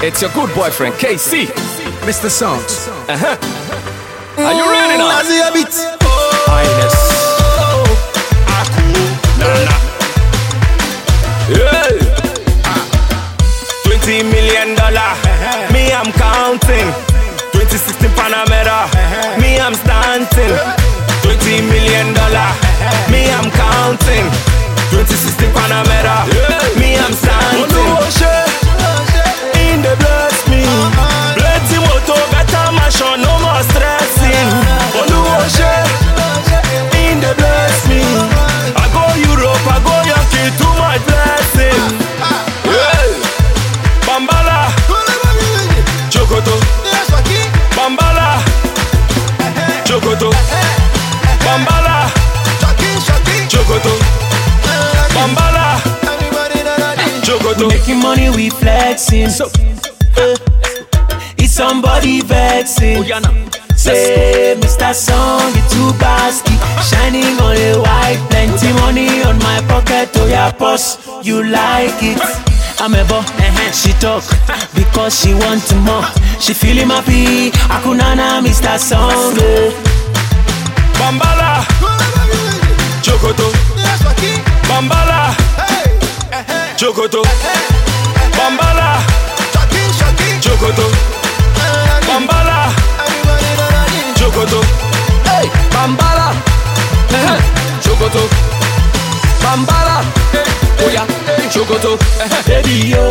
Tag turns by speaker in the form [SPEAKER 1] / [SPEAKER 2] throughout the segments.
[SPEAKER 1] It's your good boyfriend KC.
[SPEAKER 2] Mr. Songs.
[SPEAKER 1] Uh-huh. Are you ready now?
[SPEAKER 2] Nazi a bit.
[SPEAKER 1] Highness.
[SPEAKER 3] Jokoto, Bambala, Jokoto, Bambala, Jokoto, Bambala, Jokoto.
[SPEAKER 4] Making money, we flexing. So, eh. it's somebody vexing. Oh, Say, Mr. Song, it's too basky. Shining on a white, plenty money on my pocket. Oh, yeah, boss, you like it. I'm a bo, she talk because she want more. She feeling happy. Akunana, Mr. Eh.
[SPEAKER 3] Bambala, Jokoto, Bambala, Jokoto, Bambala, Jokoto, Bambala, Jokoto.
[SPEAKER 1] Bambala. Uh-huh. Chogoto. Bambala. Oh yeah, Uh-huh.
[SPEAKER 4] Baby yo,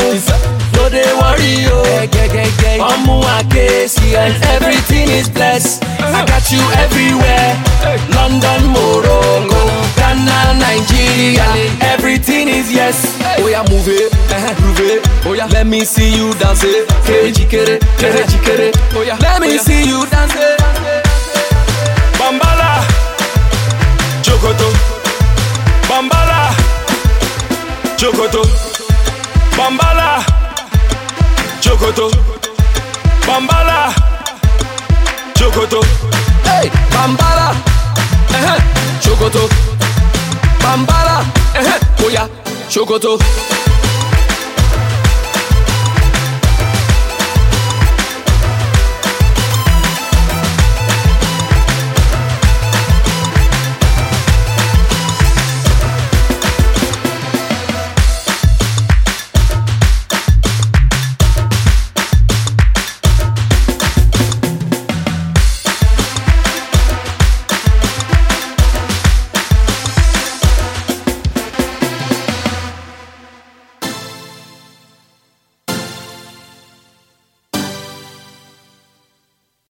[SPEAKER 4] no they worry yo. Omu Akesi and everything is blessed. I got you everywhere. London, Morocco, Ghana, Nigeria. Everything is yes.
[SPEAKER 1] Oh yeah, move it, move it. Oh yeah, let me see you dance it. Kere jikere, kere jikere. Oh yeah, let me see you dance it.
[SPEAKER 3] Jokoto, Bambala, Jokoto, Bambala, Jokoto.
[SPEAKER 1] Hey, Bambala. Uh-huh. Chogoto. Bambala. Uh-huh. Oh yeah, Chogoto.